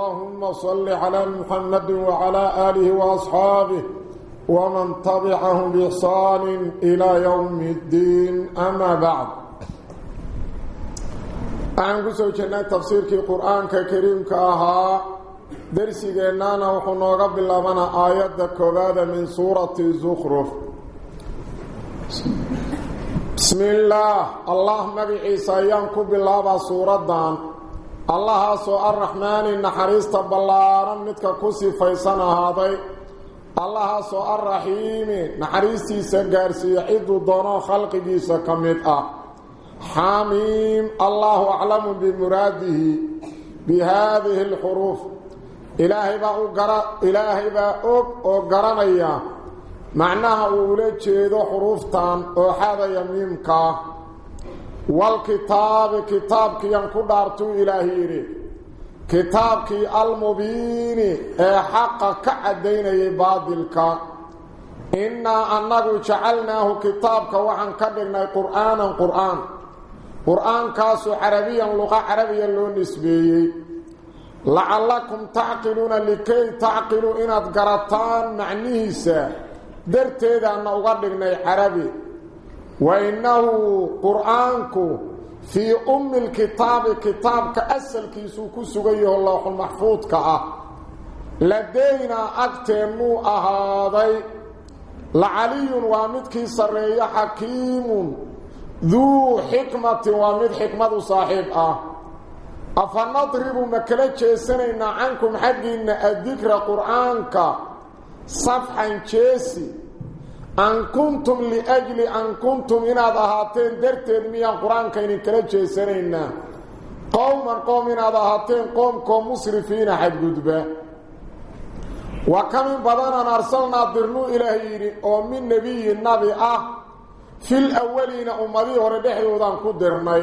اللهم صل على محمد وعلى آله وأصحابه ومن تبعهم بإحسان إلى يوم الدين. أما بعد. أعن قسو جنة تفسير في القرآن كريم كأها. درسي جنانا وحنوغ باللبنا آيات كبادة من سورة الزخرف. بسم الله. الله مبعي سيانكو بالله سورة دان. الله سو الرحمن النحريست بلارا متك كسي فيسان هذا. الله سو الرحيم نحريستي سغارسي عيد دونو خلق جيسا كميد آه حاميم. الله أعلم بمراده بهذه الحروف. إلهي با قرا إلهي با أو قرأنيا. معناها اولا جيدو حروفتان أو حادا يميمكا والكتاب كتابك ينكو دارتو إلهي كتابك المبين حق كعدين باطلك إنا أنه جعلناه كتابك وعن كدرنا قرآنا قرآن. قرآن كاسو عربيا لغة عربيا لون نسبيي لعلكم تعقلون لكي تعقلوا إن أتقرطان معنيسا درتيد أن أغدقنا عربي. وإنه قرآنك في أم الكتاب كتاب كأسل كيسو كسوغيه الله المحفوظ كأه لدينا أكتمو أهاضي. لعلي وامدكي سرية حكيم. ذو حكمة وامد حكمة صاحب. أه أفنضرب مكلة سنين عنكم حقين الذكر قرآنك. صفحا جيسي. أن كنتم لأجل أن كنتم إن أضهاتين درتين ميان قرآن كين كلا سنين قوما قوم إن أضهاتين قوم كوم مصرفين حد قدبا وكم بدانا أرسلنا درنو إلهي ومن نبي النبي أه. في الأولين أمضي وردحي وذان كدرني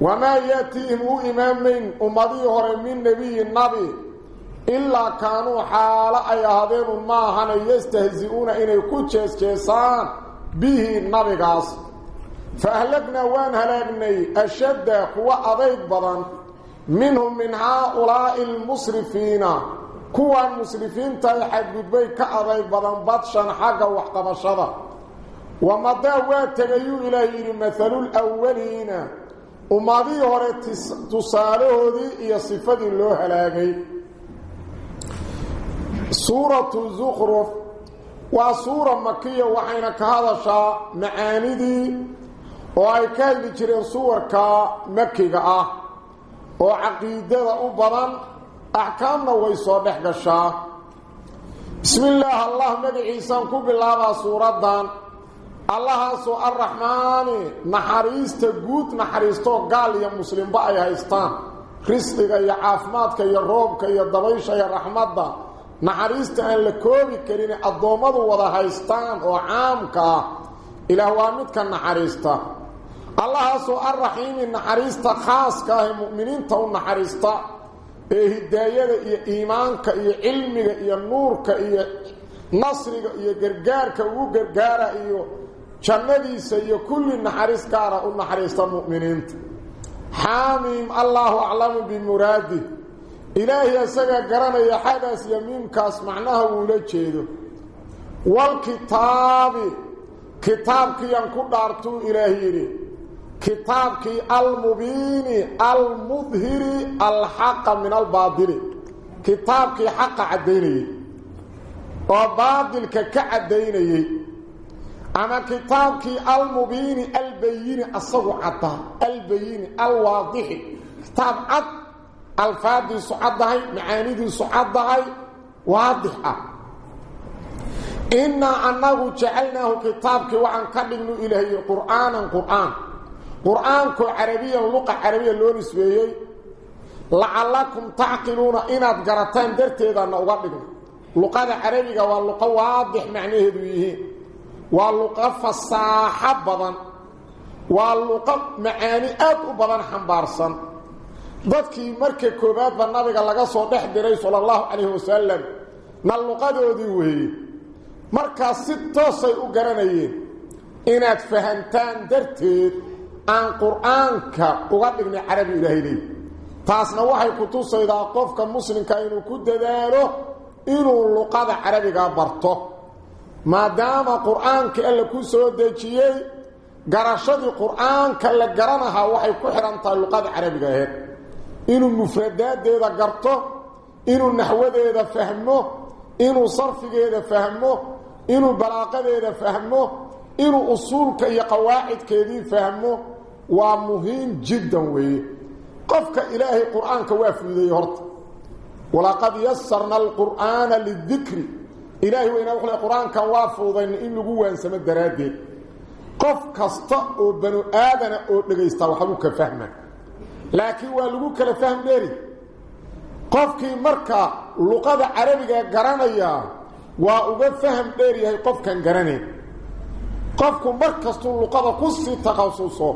وما يأتيهم إمام من أمضي من نبي إلا كانوا حالا أي هذين ما يستهزئون إن يكون جيسان به النبغاس فأهلكنا وان هلاقني أشد قوة أضيق بضان منهم من هؤلاء المصرفين كوا المصرفين تيحد قدبي كأضيق بضان بطشا حقا وحقبشدا ومضى واتغيو إلهي مثل الأولين. وماضي هوري تصاله ذي إيا صفة الله هلاقي. سورة الزخرف وسورة مكية وحين كهذا شاء معاندي وأي كان جرين صور كمكية وعقيدة أبضا أحكامنا نحق الشاء بسم الله الله مدعي عيسان كوب الله سورة دان الله سو الرحمن نحريست قوت نحريستو قال يا مسلم يا هيستان رزقك يا عافماتك يا روبك يا ضبيش يا رحمتك haystaan oo caamka ah ilaah waa midka naxariista allahaasoo arraxiimi naxariista khaaska ah ee mu'miniinta u naxariista ee hidaayada iyo iimaanka iyo cilmiga iyo nuurka iyo nasriga iyo gargaarka ugu gargaara iyo jannadiisa iyo kulli naxariis gaara u naxariista mu'miniinta xaamiim allaahu aclamu bimuraadih إلهي أساقا قرانا يا حدث يمين كاس معناها ولجيده والكتاب كتابك ينكو دارتو إلهي كتابك المبين المظهر الحق من الباطل. كتابك حق عديني. وباطلك كعديني أما كتابك المبين البين الصغو عطا. البين الواضح. كتاب عد الفاظ سعاد هي معانيد سعاد هي واضحة. ان أنه جعلناه كتابك وان كدغنو اليه قرانا قرآن. قران كعربيه لغة عربية لو نسبيه لعلكم تعقلون إن اذكرتان درتيدان أو غدغن لغة العربيه واللغة واضح معنيه ذيه واللغة فصاحبا واللغة معاني اكبر حنبارسن. Dadkii marka koowaadba nabiga laga soo dhex diray sala allahu calayhi wasalam na luqadoodii weeye markaas si toosay u garanayeen inaad fahantaan darteed aan qur-aanka uga dhignay carabi ilaahay leey taasna waxay ku tusaydaa qofka muslimka inuu ku dadaalo inuu luqada carabiga barto maadaama qur-aanka alla ku soo dejiyey garashadii qur-aanka la garanahaa waxay ku xidhan tahay luqada carabiga aheed inuu mufradaadeeda garto inuu naxwadeeda fahmo inuu sarfigeeda fahmo inuu balaaqadeeda fahmo inuu usuulka iyo qawaacidkeedii fahmo waa muhiim jiddan weeye qofka ilaahay qur-aanka waa fuudeeyey horta walaqad yasarna alqur'aana lidikri ilaahay weyna wuxuu leey qur-aankan waa fuudayna in lagu waansamo daraaddeed qof kasta oo banu aadana oo dhagaystaa waxbuu ka fahma laakiin waa lagu kala fahm dheeri qofkii marka luqada carabiga garanaya waa uga faham dheer yahay qofkan garanayn qofku mar kastuu luqada ku sii takhasuso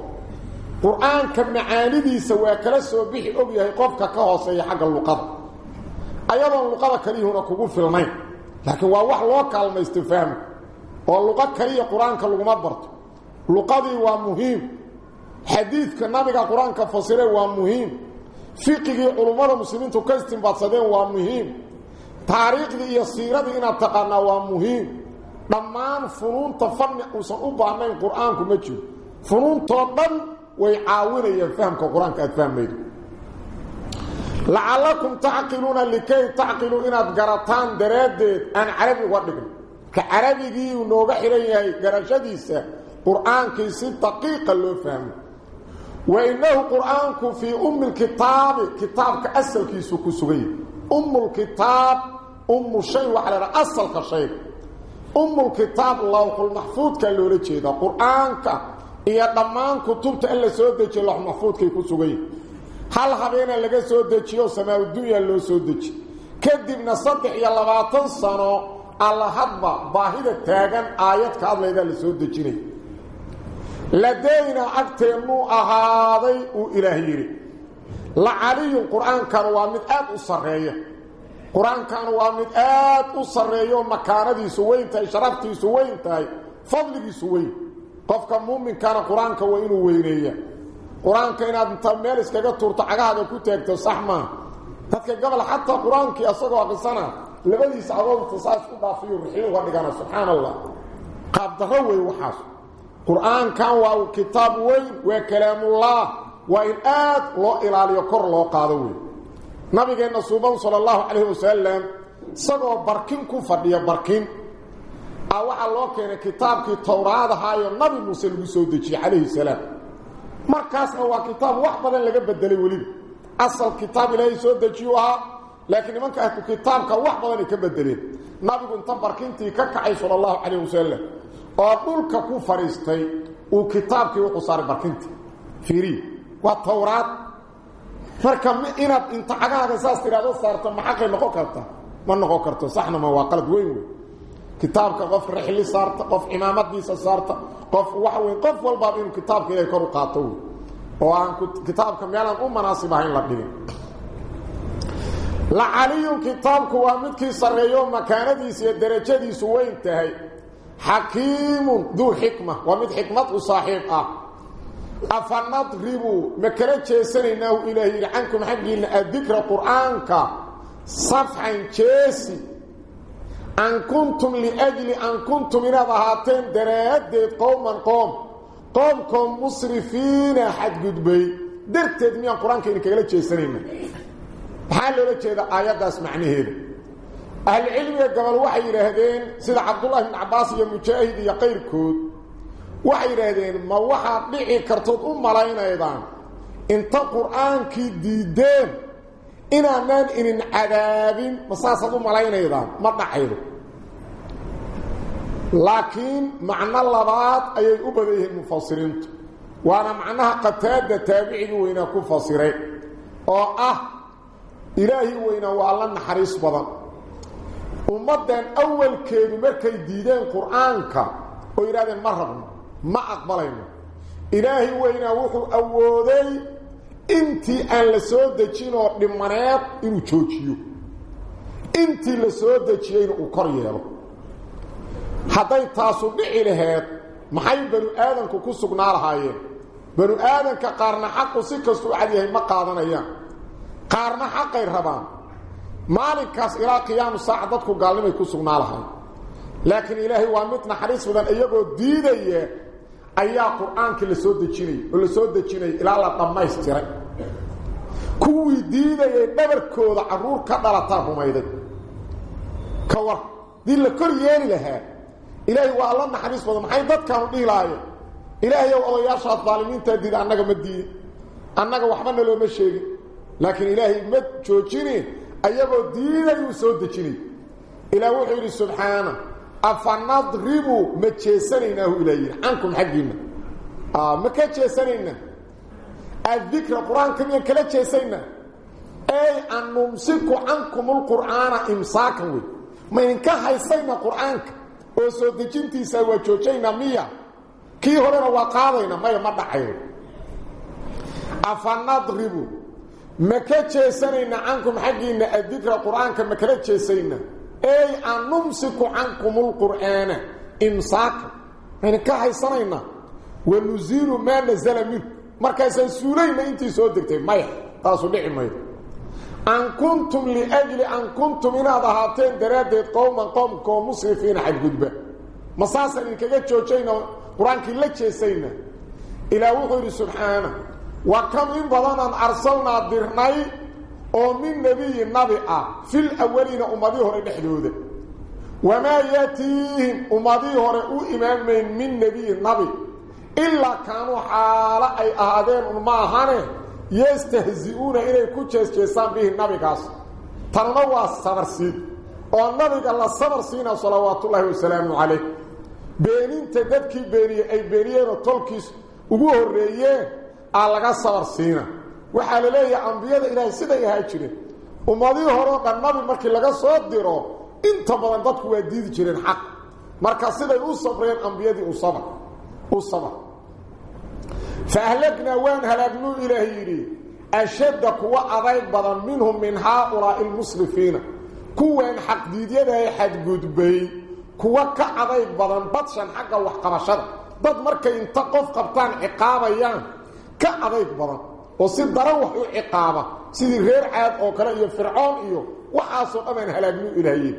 qur-aanka macaanidiisa waa kala soo bixi og yahay qofka ka hooseeya xagga luqada ayadoon luqada kaliyuhuna kugu filnayn laakiin waa wax loo kaalmaysto fahmka oo luqo kaliya qur-aanka laguma barto luqadii waa muhiim حديث النبي القران كفسره هو مهم. فقه علماء المسلمين تكستم بصدين هو مهم. تاريخ دي يسيره دي إن تقنا هو مهم. ضمان فنون تفهم وصوب من قرآن كما تشوف فنون تضمن ويعاون يفهم كقرآن كفهم بيد لعلكم تعقلون لكي تعقلوا إن غرتان دريد أن عربي ودك كعربي دي نوغه خريان هي غرشديسه قران كيس دقيقة لو فهمه innahu qur-aanku fii ummi lkitaabi kitaabka asalkiisu ku sugan yahay ummulkitaab ummu shay waxaa la dhaha asalka shayga ummulkitaab lawxulmaxfuudkaa loola jeedaa qur-aanka iyo dhammaan kutubta alla soo dejiye lawxulmaxfuudkay ku sugan yihin hal habeena laga soo dejiyo samaadunya loo soo dejiye kadibna saddex iyo labaatan sano alla hadba baahida taagan aayad ka hadlaydaa la لدينا عقته مو اهادي أو لا علي القرآن كان وا ميد اد اسريه قرآن كان وا ميد اد اسريه مكانتي سوينت شرفتي سوينت فضلي سوي قف كم مؤمن كان قرانك وينو وينيه قرانك ان انت ميلس كغه تورت عقاده كو تيكتو صحما قد قبل حتى قرانك اسدوا قسنا لبدي سعود تصاصو دافيو رحيو وادغانا سبحان الله. قاب دروي وحاسو kitaab weyn waa kalaamullah waa in aad loo ilaaliyo kor loo qaado wey nabigeenna suuban sala allahu calayhi wasalam isagoo barkin ku fadhiya barkin a waxaa loo keenay kitaabkii towraadahaayo nabi muuse lagu soo dejiyey calayhi salaam markaasna waa kitaab wax badan laga bedelay weliba asal kitaab ilaahay soo dejiyu ahaa laakiin nimanka ahku kitaabka wax badanay ka bedeleen nabigu inta cagahaaga saas tiraado saarto ma xaqay noqon karta ma noqon karto saxna ma waa qalad weyn wey kitaabka qof rixli saarta qof cimaamadiisa saarta qof waxa weyn qof walbaaba inuu kitaabka ilaahay kor u qaato wey oo aan kitaabka meelaan u manaasib ahayn la dhigin la caliyun kitaabku waa midkii sarreeyo makaanadiisa iyo darajadiisu weyn tahay حكيم ذو حكمة ومد حكمة صاحبة أفنطغبوا مكرات شيساني ناو إلهي لعنكم حق إن الذكر القرآن صفحا شيسي أن كنتم لأجل أن كنتم من أضهاتين دراد قوما قوم. قومكم مصرفين حد قدبي درت تدمي القرآن كإنك إلا شيساني حالة لك هذا آيات داس هذا أهل العلم يقبل وحي رهدين سيد عبد الله بن عباس يمجاهد يقيركود وحي رهدين ما وحى بيعي كرتوت أم ملايين أيضا. إنت قرآن كي ديدين. إنا من إن عذاب مصاصة أم ملايين أيضا. ما نحيره لكن معنى اللبات أي أبديه المفاصرين وأنا معنى قتاد تابعين وينكو فاصرين أه، إلهي وينو ألا نحريس بضان. Ummadan awalkeedu markay diideen qur-aanka oo yidhahdeen ma rabno ma aqbalayno ilaahi weynaa wuxuu awooday intii aan la soo dejin oo dhimaneed inuu joojiyo intii la soo dejiyeyna uu kor yeelo hadday taasu dhici laheed maxay banu aadanku ku sugnaa lahaayeen banu aadanka qaarna xaqu si kastuu cad yahay ma qaadanayaan qaarna xaqay rabaan saaca dadku gaalnimay ku sugnaa lahayn laakiin ilaahay waa mid naxariis badan iyagoo diidaya ayaa qur-aankii la soo dejinayay oo la soo dejinayay ilaa la dhammaystiray kuwii diidayay dhabarkooda carruur ka dhalataa rumayday ka war dii la kor yeeli lahaa ilaahay waa la naxariis badan maxay dadkaanu dhihi lahaayeen ilaahay ow odayaashaad daalimiintaa diida annaga ma diidin annaga waxba nalooma sheegin laakiin ilaahay ma joojini ayagoo diidayuu soo dejinay. Ilaah wuxuu yidhi subxaana afanadribu ma jeesanaynaahu ilaa yidhi cankum xaggiinna ma ka jeesanaynaa? Addikra qur'aanka miyaan kala jeesaynaa ey an numsiku cankum lqur'aana imsaakan wey ma idinka haysayna qur'aanka? Oo soo dejintiisa waa joojaynaa miya? Kii horena waa ما كتشيسن إن عنكم حقي إن الذكر القرآن كما كتشيسن أي أن نمسك عنكم القرآن إمساك. يعني كحي صنعنا ونزيل ما نزل منه. مركز السورين أنت سودكتين مايح. تاسو نعي مايح. أن كنتم لأجل أن كنتم إنا ضهاتين دراد قوما قوم قوم مصرفين حد قدبة. مصاصر إن كتشيسن قرآن كتشيسن إلى وقل سبحانه. وكم من بدن ارسلنا برني أو نبي نبي في الاولين امضي هره دخدوده وما ياتيهم امضي هره أو ايمان من نبي نبي الا كانوا حال اي اهدين ما يستهزئون إلى كجسسان به النبي قص تنوا صبرسي أو النبي قال صبرسينا صلوات الله والسلام عليه بين تدبكي بيني اي بيني تولكيس ugu horeeyay laga sabar siina waxaa la leeyahay ambiyada ilaahay siday ahaa jireen ummadii horeo dhan nabi markii laga soo diro inta badan dadku waa diidi jireen xaq marka siday u sabreen ambiyadii u sabr u sabr فأهلكنا وان هلاقنوا إلهي أشد قوة أضيق بدن منهم من هؤلاء المصرفين كوان حق ديديدا حد قدبي كوة كأضيق بدن بطشا حقا وحقبشا ضد مركا ينتقف قبطان عقابا يان كأضيق بدن وصيد دروح عقابا سيدي غير عاد أو كلا إيو فرعون إيو وحاصل أمان هلاقنوا إلهي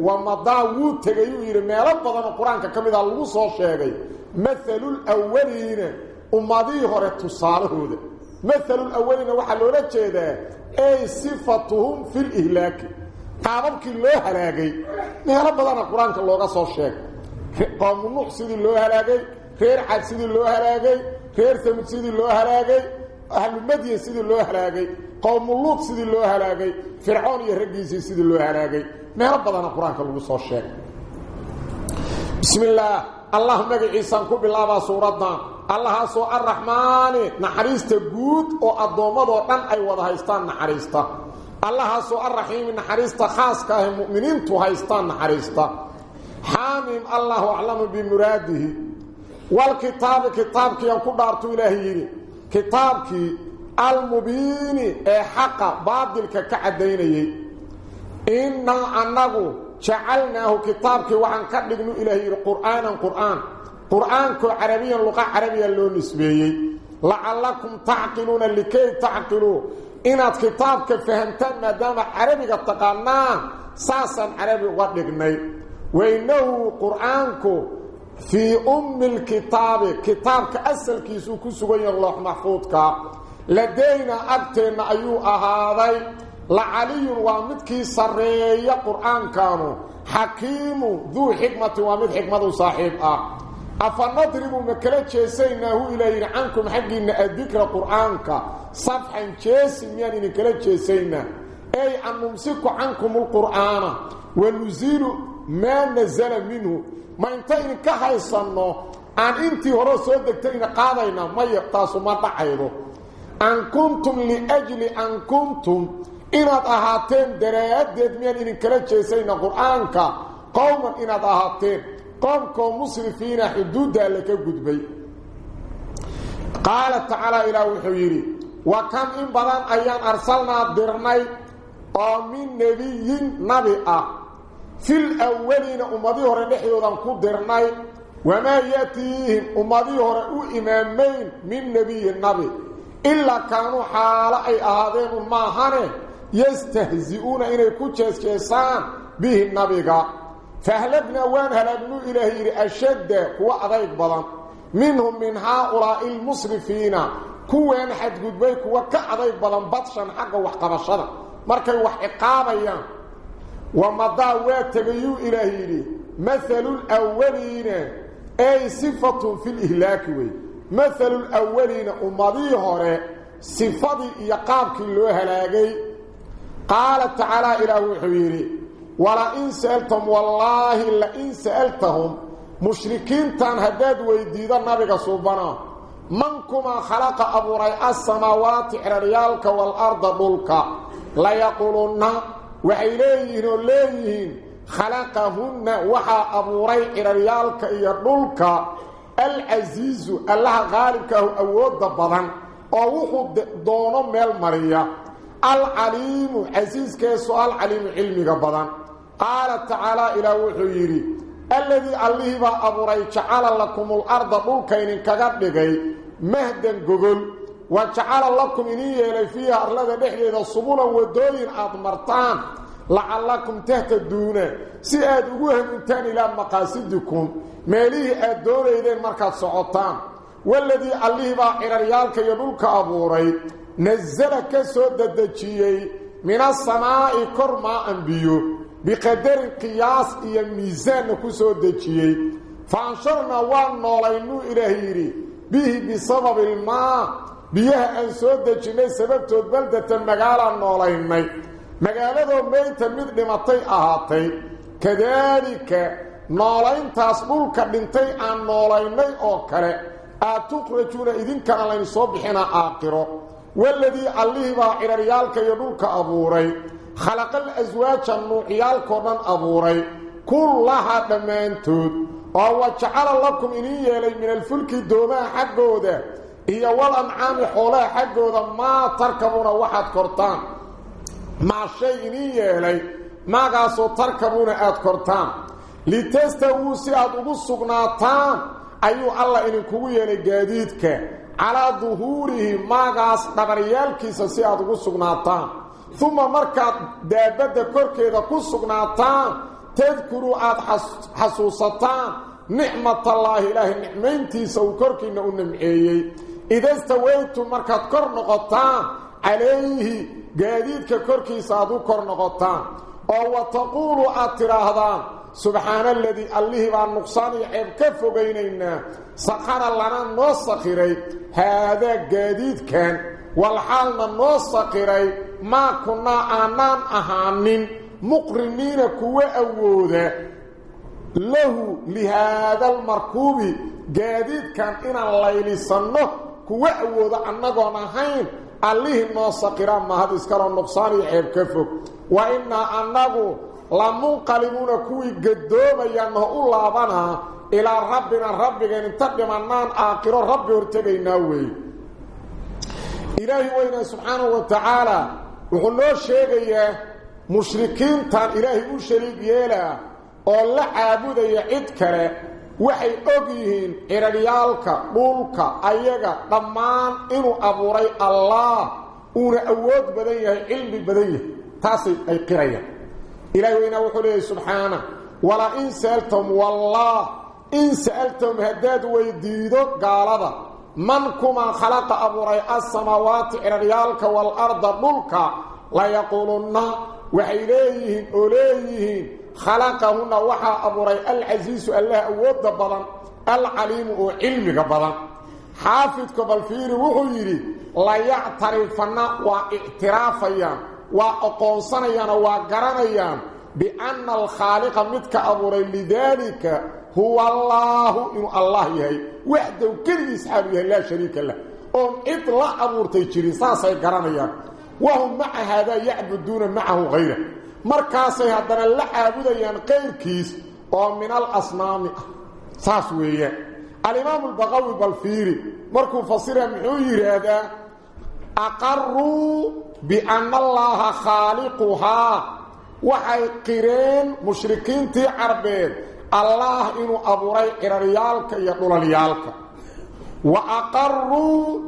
ومضاوود تغيو إيري ميلا بدن القرآن كميدا اللوصو شيغي مثل الأولين أمضي هوري تصالحوده مثل الأولين وحا لولا جيدا أي صفتهم في الإهلاك قاببك الله هلاقي ميلا بدن القرآن كاللوغا صو شيغ قوم النوح سيدي الله هلاقي خير عاد سيدي الله هلاقي خير ثمد سيدي الله هلاقي أهل المدينة سيدي الله هلاقي قوم اللوط سيدي الله هلاقي فرعون يرقيسي سيدي الله هلاقي ميلا بدن القرآن كاللوغا صو شيغ بسم الله اللهم عيسى كو بلابا سورتنا الله سو الرحمن نحريست جود أو ادومدو دان اي ودا هيستان نحريستا الله سو الرحيم نحريست خاص كاه مؤمنين تو هيستان نحريستا حامم الله اعلم بمراده والكتاب كتابك ينكو دارتو الهي كتابك المبين حق باطلك كعدينيه ان انه جعلناه كتابك وعن كدغنو الهي القرآن قرآن قرآن كو عربيا لغة عربية لو نسبيي لعلكم تعقلون لكي تعقلوا إنات كتابك فهمتان ما دام عربي تقانا ساسا عربي ودغني وإنه قرآنك في أم الكتاب كتابك أسل كيسو كسوغي الله محفوظك. لدينا أكتن أيو أهاضي لعلي ومدكي سرية قرآن كانوا حكيم ذو حكمة ومد حكمة صاحب. آه أفنضرب مكلا جيسيناه إليه. عنكم حقين الذكر قرآنك. صفحا جيسي يعني نكلا جيسينا أي أن نمسك عنكم القرآن. ونزيل ما نزل منه. ما انتين كهي صنو أن انتي هرو سودكتين قادينا ما يقتاس ما تحيرو أن كنتم لأجل أن كنتم إناد أهاتين درايات ديدمين إن كرتشي سينا قرآنك قوما ان أهاتين قومك ومصرفين حدودة لك قدبي قال تعالى إلى وحويري وكم إن بدان أيام أرسلنا درني ومن نبي نبي أه في الأولين أمضيه رنحيه لنكو درناي وما يأتيهم أمضيه رأو إمامين من نبي النبي إلا كانوا حالا أي آذين ماهانا يستهزئون إن الكتشة كيسان به النبي قا. فهلبنا وان هلبنوا إلهي لأشد هو أضايق بلا منهم من هؤلاء المصرفين كوان حد قدبيك وكأضايق بلا بطشا حقا وحقا بشرا مركا وحقا بيان ومضى إلى إلهيني. مثل الأولين. أي صفة في الإهلاك وي. مثل الأولين أمضي هراء صفة يقاب كله هلاقي. قال تعالى إلى وحويري. ان سألتم والله الا ان سألتهم. مشركين تان هداد ويديد النبي صوبنا منكما خلق أبو رأي السماوات عرياك والأرض بلك ليقولون نعم وحيليهن وليهن خلقهن وحا أبو ري إرريالك إيردولك العزيز الله غالبك هو أود بضان. أوحو دونو ميل مريا. العليم عزيزك سؤال عليم علمك بضان. قال تعالى إلى وحييري الذي الله أبو ري تعالى لكم الأرض بلكين كغبغي مهدا قبل وجعل لكم إن يلي فيها أرلاد نحلي ذا الصبولا ودولين أضمرتان لعلكم تهت الدونة سيأدوها من تاني لمقاسدكم ماليه الدولة إذن مركز سعطان والذي أليه باع إلى ريالك يدولك أبوري. نزلك سودة دجيي من السماء كرماء بيو بقدر قياس إيا ميزان كسو دجيي فأنشرنا وأن نولينو إلهيري به بسبب الماء. بيها ان سود جيني سببتود بلده المغالا نولين مي مغالده ميت ميت دمتي اهاتي كذلك نولين تاسبول كبنتي ان نولين مي اوكره اتخرجون اذن كان لين صبحنا اقرو والذي عليه باعر ريالك يدولك ابوري خلق الازواج النوعيال كورن ابوري كلها دمانتود أو وجعل لكم اني يلي من الفلك الدوما حقوده iyo wal ancaami xoolaha xaggooda maa tarkabuuna waxaad kortaan maa shay idin yeelay maagaasoo tarkabuuna aad kortaan litastawuu si aad ugu sugnaataan ayuu allah idinkugu yeelay gaadiidka calaa duhuurihi maagaas dhabaryaalkiisa si aad ugu sugnaataan uma markaad daabadda korkeeda ku sugnaataan tadkuruu aad xasuusataan nicmatallaahi ilaahay nicmayntiisa uu korkiinna u nimceeyey إذا استويتم مركات كور نغطان عليه قاديدك كوركي سادو كور نغطان أو تقولوا أترى أتراهدان سبحان الذي الله بان نقصان يحب كف بيننا سخر لنا نوصخيري هذا قاديد كان. والحال نوصخيري ما كنا آنان أهانين. مقرمين كوة أوودة له لهذا المركوب قاديد كان إنا الليل صنه kuwa awooda annagoon ahayn allihii noo sakhiraa mahad iskaloo nuqsaan iyo ceeb ka fog wa innaa annagu lamunqalibuuna kuwii gadoomayaan oo u laabanaa ilaa rabbina rabbigeen inta dhimannaan aakhiro rabbi hortegaynaa weeye ilaahi weynaa subxaanahu wa tacaala wuxuu noo sheegayaa mushrikiintan ilaahay u shariig yeelaa oo la caabudaya cid kale waxay og yihiin ciraryaalka dhulka ayaga dhammaan inuu abuuray allah uuna awood badan yahay cilmi badan yahay taasay ay qirayaan ilaahi weynaa wuxuu leeyahay subxaana wala in sa'altahum wallah in sa'altahum haddaad weydiido gaalada man kumaa khalaqa abuuray alsamaawaati ciraryaalka waalarda dhulka layaquulunna waxay leeyihiin oo leeyihiin خلقهن وحا أبوري العزيز الله أود بضان العليم وعلمك بضان حافظ قبل فيه وغيري لا يعترفنا واعترافيا وأقونسنيا وقرنيا بأن الخالق متك أبوري لذلك هو الله إن الله يهي. وعده كل إسحاب يهي لا شريك الله أم إطلاع أبورتي جريسا سيقرنيا وهم مع هذا يعبدون معه غيره. مركاس هادنا لا عابودان قيركيس أو من الاصنام ساسويه الامام البغوي بالفيري مركو فصيرا محير هذا اقر بان الله خالقها وحيقرين مشركين تي عربين الله إنو ابو ري قرريالك يا دولاليالك واقر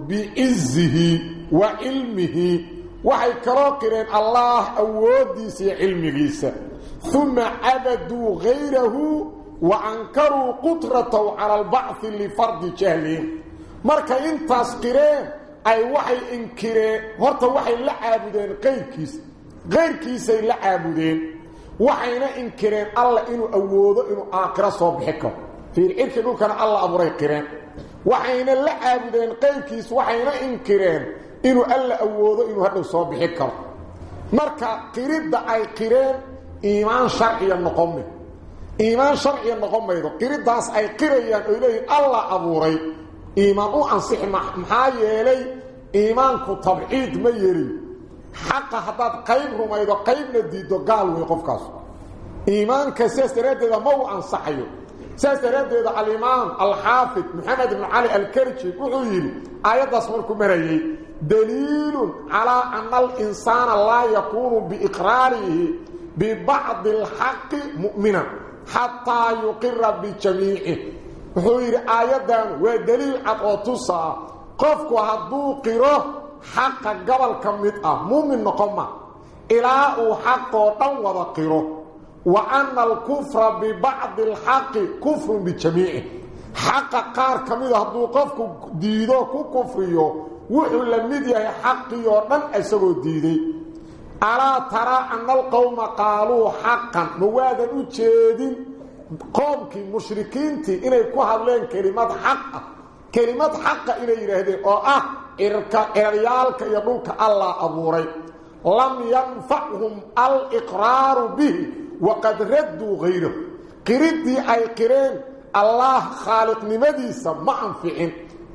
بعزه وعلمه وحي كراقرين الله أودي سي علمي غيسا ثم عبدوا غيره وأنكروا قدرته على البعث لفرد جهلين مركا انتاس قرين أي وحي انكرين هرطا وحي لا لعابدين غير كيس غير كيسي لعابدين وحينا انكرين الله إنو أوده إنو آكراسه بحكم في العرق يقول كان الله أبو ريقرين وحينا لعابدين غير كيس وحينا انكرين inuu alla awoodo inuu hadhow soo bixi karo marka qiridda ay qireen iimaan sharciya noqon maydo iimaan sharciya noqon maydo qiriddaas ay qirayaan oy leeyihin alla abuuray iimaan u ansixi maxaa yeelay iimaanku tabciid ma yeelin xaqa haddaad qayb rumaydo qaybna diiddo gaal wey qofkaas iimaanka sidaas daraaddeeda ma uu ansaxayo sidaas daraaddeeda alimaam alxaafid maxamed ibnu cali alkarji wuxuu yidhi aayaddaas markuu marayey دليل على أن الإنسان لا يكون بإقراره ببعض الحق مؤمنا حتى يقر بجميعه. وحير آيات ودليل أطوتسا قفك هدو قره حق قبل كمتة أه. مؤمن إلا أو حق وطنوض قره وأن الكفر ببعض الحق كفر بجميعه. حق قار كمتة هدو قفك ديدو كفر يوه wuxuu la mid yahay xaqii oo dhan isagoo diiday alaa taraa anna alqowma qaaluu xaqan ma waadan u jeedin qoomkii mushrikiintii inay ku hadleen kelimad xaq ah kelimad xaqa inay yidhaahdeen oo ah cirka ciraryaalka iyo dhulka allah abuuray lam yanfachum aliqraaru bihi waqad radduu hayrahu qiriddii ay qireen allah khaaliqnimadiisa ma anficin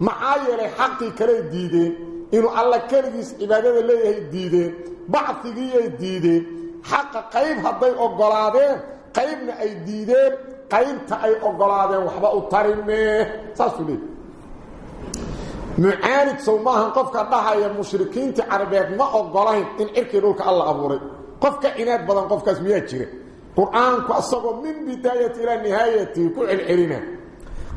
maxaa yeelay xaqii kaley diideen inuu alla keligiis cibaadada leeyahay diideen bacfigiiyay diideen xaqa qayb hadday oggolaadeen qaybna ay diideen qaybta ay oggolaadeen waxba u tarimee saasuu leeyahy mucaanid sow maahan qofka dhahaya mushrikiintii carabeed ma oggolayn in cirkii dhulka alla abuuray qofka cinaad badan qofkaas miyaa jira qur-aanku asagoo min bidaayati ilaa nihaayati ku celcelina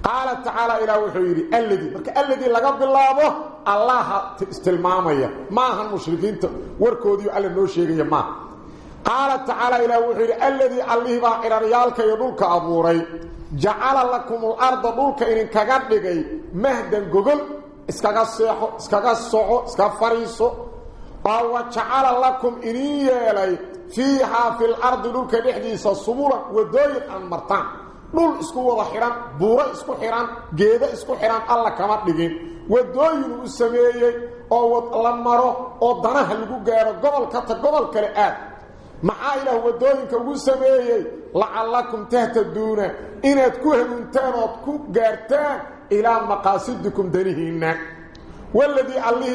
قال تعالى إلى وحيري الذي برك الذي لقد بالله الله استلمامه ما هم مشركين؟ وركودي على نو شيغي ما. قال تعالى إلى وحيري الذي الله با إلى ريالك ابو أبوري. جعل لكم الأرض دولك إن كغدغي مهدا جوجل اسكغا سيخو اسكغا سوو اسكفاريسو أو جعل لكم إني يلي فيها في الأرض دولك بحديث الصبور ودوي المرتان dhul isku wada xidhan buuro isku xidhan geedo isku xidhan alla kama dhigin wadooyin u sameeyey oo la maro oo danaha lagu gaaro gobol kata gobol kale aad maxaa ilaah wadooyinka ugu sameeyey lacallakum tahtaduuna inaad ku hanuuntaan ood ku gaartaan ilaa maqaasidikum danihiinna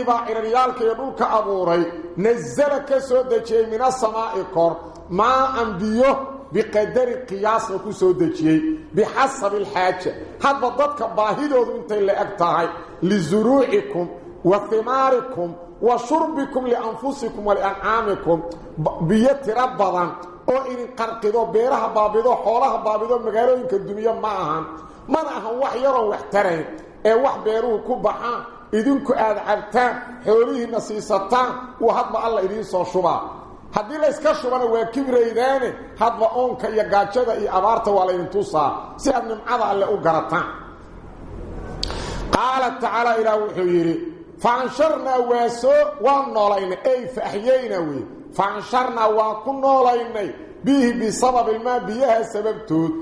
baa ciraryaalka iyo dhulka abuuray nasala ka soo dejiyey min asamaa'i kor maaan biyo بقدر القياس وكسو دجيه بحسب الحاجة. هذا الضدك باهدو دونت اللي أكتاعي لزروعكم وثماركم وشربكم لأنفسكم ولأنعامكم. بيت ربضا. أو إن قرقضو بيرها بابضو حولها بابضو مغيرو انك الدنيا معهم من أهم وحيرو تري أي وح بيروه كبحا. إذنكو آذ عبتان حوليه نسيسطان وهضم الله إذن صوشبه haddii layska shubana waa kibraydaane hadba oonka iyo gaajada iyo abaarta waa laydin tusaa si aad nimcada alle u garataan qaala tacaala ilaah wuxuu yidhi faansharnaa waa soo waan noolaynay ey faaxyaynaa wey faansharnaa waa ku noolaynay bihi bisababi ilmaa biyaha sababtood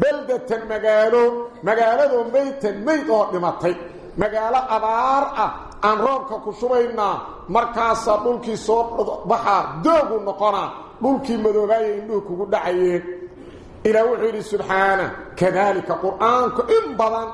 beldatan magaalo magaaladoo maytan mayd oo dhimatay magaalo abaar ah aan roobka ku shubaynaa markaasaa dhulkii soo baxaa doogu noqonaa dhulkii madoobaaya indhuhu kugu dhacayeen ilaah wuxuu yidhi subxaana kadaalika qur-aanku in badan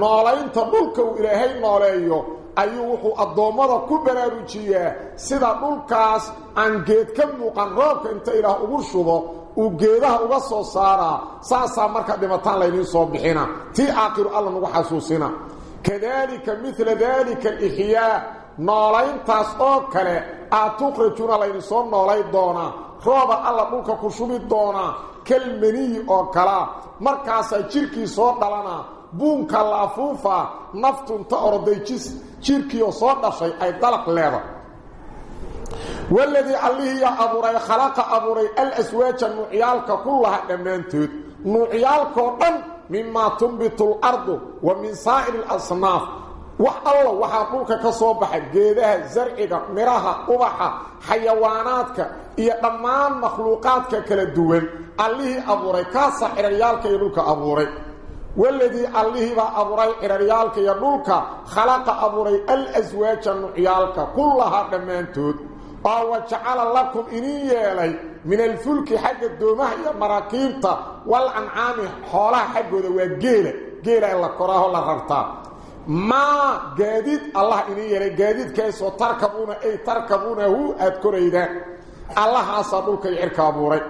noolaynta dhulka uu ilaahay nooleeyo ayuu wuxuu addoommada ku baraarujiyaa sida dhulkaas aan geed ka muuqan roobka inta ilaah ugu shubo uu geedaha uga soo saaraa saasaa marka dhimataan laydiin soo bixina tii aakhiru alla nagu xasuusina كذلك مثل ذلك الإحياء نالين تسعوك كله. أتقرتون على إنسان نالين دونا. روضة الله بوكا كشمي دونا. كلمني أو كلا. مركز جيركي صوت لنا بوكا لافوفا نفط تأردي جيس جيركي صوت لشي أي طلق لابا والذي قال لي يا أبو ري خلق أبو ري الأسواج المعيالك كلها أمانتوت معيالك أمانتوت مما تنبت الأرض ومن سائر الأصناف. وحالله وحاقوك كصوبح جيدها زرعك مرها أبحا حيواناتك إيا دمان مخلوقاتك كالدول أليه أبوري كاسا إرريالك يلوك أبوري. والذي أليه أبوري إرريالك يلوك خلق أبوري الأزواج النعيالك كلها دمانتود أو جعل لكم إني يلي من الفلك حق الدومه يا مراكيمتا والأنعام حولها حق ودا وجيله جيلة. إلا كره ولا ربطا. ما جديد الله إني يلي جديد كاي سو تركبونه أي تركبونه هو اد كريده الله حسبك يركابوره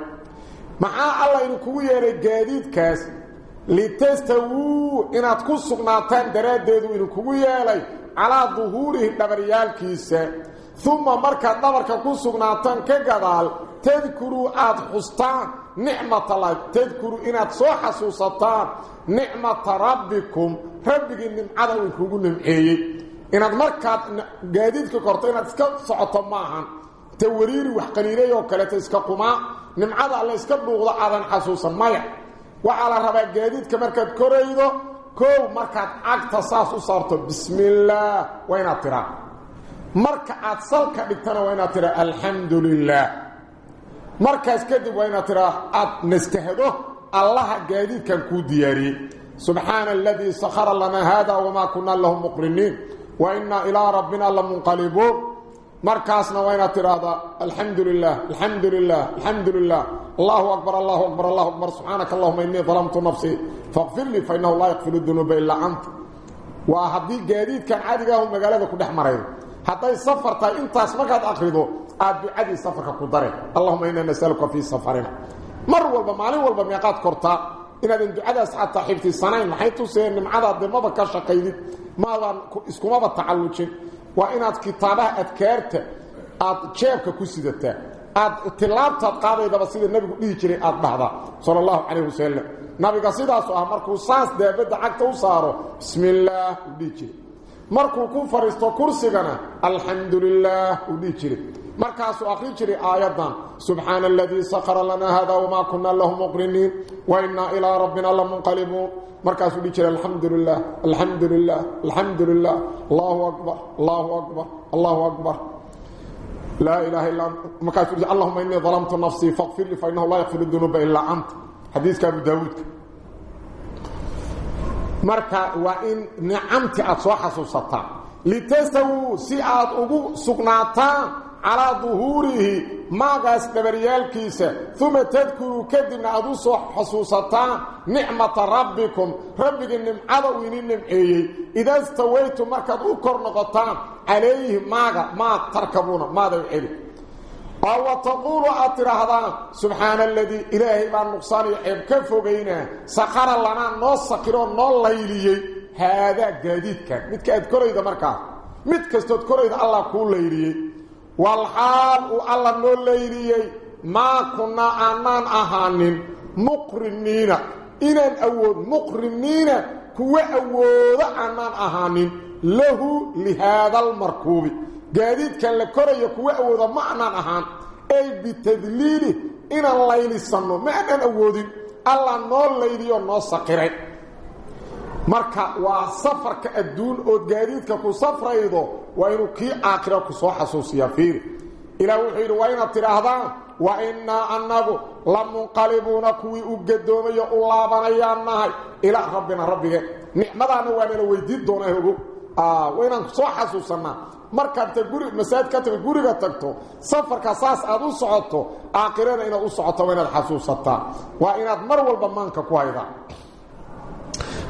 ما الله ان كو يلي جديد كاس لتستو إن تكون سقناتان دراد ديدو ان كو يلي على ظهوره دبريال كيسة. Sugnaataan ka gadaal tadkuruu aada xustaan nicmatallahi tadkuruu inaad soo xasuusataan nicmata rabbikum rabbigii nimcada uu kugu nimceeyey inaad markaad gaadiidka korto inaad iska socoto maahan ta wariiri wax qaniinay oo kaleeto iska qumaa nimcada alle iska dhuuqdo aadan xasuusan maya waxaa la rabaa gaadiidka markaad koraydo koow markaad cagta saas u saarto bismillaah waa inaad tiraa marka aad salka dhigtana waa inaad tiraa alxamdu lilaah markaas kadib waa inaad tiraa aad nastahdo allaha gaadiidkan kuu diyaariyey subxaana aladii sakhara lanaa haada wamaa kunaa lahu muqriniin wa innaa ilaa rabbina lamunqalibuun markaasna waa inaad tidhaahdaa alxamdu lilah alxamdu lilah alxamdu lilah allahu akbar allahu akbar allahu akbar subxaanaka allahuma innii dalamtu nafsii faqfir lii fa innahu laa yakfiru dunuuba ilaa anta waa haddii gaadiidkan cadigaahu magaalada ku dhex maraydo hadday safar tahay intaas markaad akrido aad ducadii safarka ku dare allahuma inaa nasaluka fii safarina mar walba maalin walba meeqaad kortaa? Inaadan ducadaas xataa xifdisanayn maxay tuseen? Nimcadaad dimaba ka shaqaydid maadaan iskumaba tacallujin. Waa inaad kitaabaha adkaarta aad jeebka ku sidataa aad tilaabtaad qaadaydaba sida nabigu dhihi jiray aad dhahdaa sala allahu calayh wasalam nabiga sidaasu ah markuu saas daabadda cagta u saaro bismi illaah jiray markuu ku fariisto kursigana alxamdu lilaah uu dhihi jiray markaasuu akhri jiray aayaddan subxaana aladii sakara lanaa hada wamaa kunaa lahu muqriniin wa innaa ilaa rabbina lamunqalibuun markaasuu dhihi jiray alxamdu lilah alxamdu lilah alxamdu lilah allahu akbar allahu akbar allahu akbar ilaha illa ant markaasuu dhihi allahuma innii dalamtu nafsii faqfir lii fa innahu laa yakfiru dunuuba ilaa anta xadiiska abu daawuudka marka waa in nicamti aad soo xasuusataa litastawuu si aad ugu sugnaataan calaa duhuurihi maagaas dhabaryaalkiisa uma tadkuruu kadibna aad u soo xasuusataan nicmata rabbikum rabbigii nimcada uu idin nimceeyey ida stawaytum markaad u kor noqotaan calayhi maaga maad tarkabuuna maaday celi أو تقول اترهدا سبحان الذي اله ما نقصان يحب كيف فوقينا؟ سخر لنا نو سخرو نو ليليي. هذا جديدك متك ادكريدا مركا. متك ادكريدا الله كو ليليي. والحال الله نو ليليي. ما كنا آمان آهانين. مقرنين. ان أول مقرنين. كو أول آمان آهانين. له لهذا المركوب. Gaadiidkan la koraya kuwa awooda ma aanaan ahaan ay bitadliili inaan laylisanno ma aanaan awoodin allah noo layliyo noo saqiray marka waa safarka adduun ood gaadiidka ku safraydo waa inuu kii aakhira ku soo xasuusiyaa fiiri ilaah wuxuu yidhi waa inaad tidhaahdaan wa innaa annagu la munqalibuuna kuwii u gadoomayo u laabanayaan nahay ilaa rabbina rabbige nicmadaana waa nala weydiin doonaa ogo waa inaan soo xasuusannaa markaad ta guri masaajid ka tago guriga tagto safarka saas aad u socoto aakhirana inaad u socoto waa inaad xasuusataa waa inaad mar walba maanka ku haydaa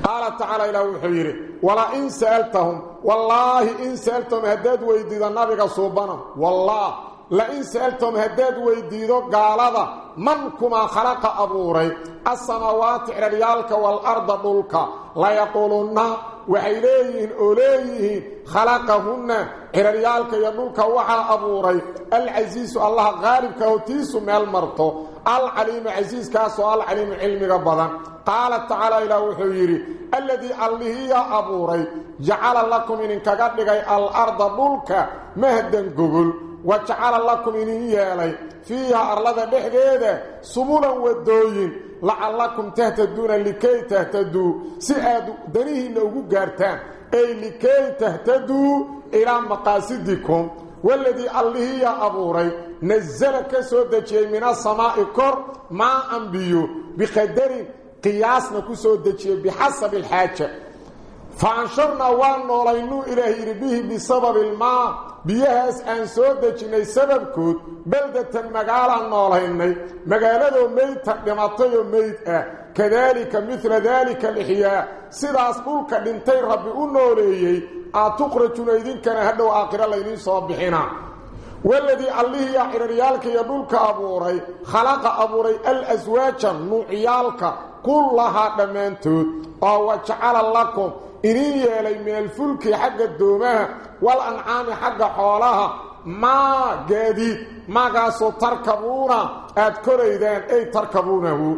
qaala tacaala ilaah wuxuu yidhi ولا إن سألتهم والله إن سألتهم هداد ويديد النبي صوبنا والله لئن سألتم هداد ويديدو قالada من كما خلق أبوري السماوات عريالك والأرض دولك لا يقولون وحيليهن أوليهن خلقهن عريالك يدولك وحا أبوري العزيز الله غالب كهوتيس من المرتو. العليم عزيز كاسو العليم علمي قبضا قال تعالى إلى وحيري. الذي الله هي أبوري جعل لكم إن كقدق الأرض دولك مهدا قبل. وجعل لكم إنه يالي. فيها أرلد بحديدة سبولا ودوين لعلكم تهتدون لكي تهتدوا سيادوا دنيه نوغو قارتان أي لكي تهتدوا إلى مقاصدكم والذي الله يا أبوري نزل كسودة من السماء كر ما أنبيو بقدر قياسنا كسودة بحسب الحاجة فانشرنا وان نولينو إلهي به بسبب الماء بيهاس أن سودجني سبب كود بلدة مقالا نوليني مقالة ميت دمطي ميت كذلك مثل ذلك الإحياء. سيداس قولك لنتي ربي أنوليي أتقرجون إذن كان هدو آخر الليلين صبحنا والذي الله يحر ريالك يدولك أبوري. خلق أبوري الأزواج نوعيالك كلها دمانتود أو وجعل لكم إنين يلي من الفلك حق الدومة والأنعام حق حولها ما قادي ما قاسوا تركبون أذكر إذن أي تركبونه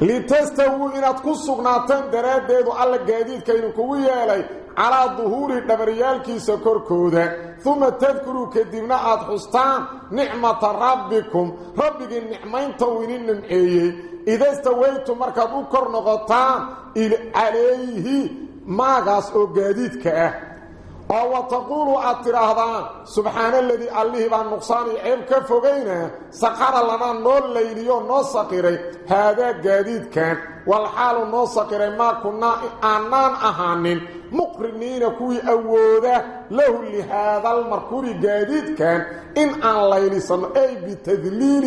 لتستووا إن تكسقناتان دراديدو alla gaadiidka inuu kugu yeelay. على ظهور دبريالكيس كركودة ثم تذكروا كدبنا عاد حسطان نعمة ربكم ربك النعمين طوينين من اي إذا استويتوا مركبوا كرنغطان عليه ماغاس أو قديدك أو تقول اعتراضا سبحان الذي عليه بان نقصان علم كفوغينا سقر لنا نور ليليو نصقر هذا جديد كان. والحال نصقر ما كنا آنان اهان مقرنين كوي اودا له لهذا المركور جديد كان. إن آن ليلي سن أي بتدليل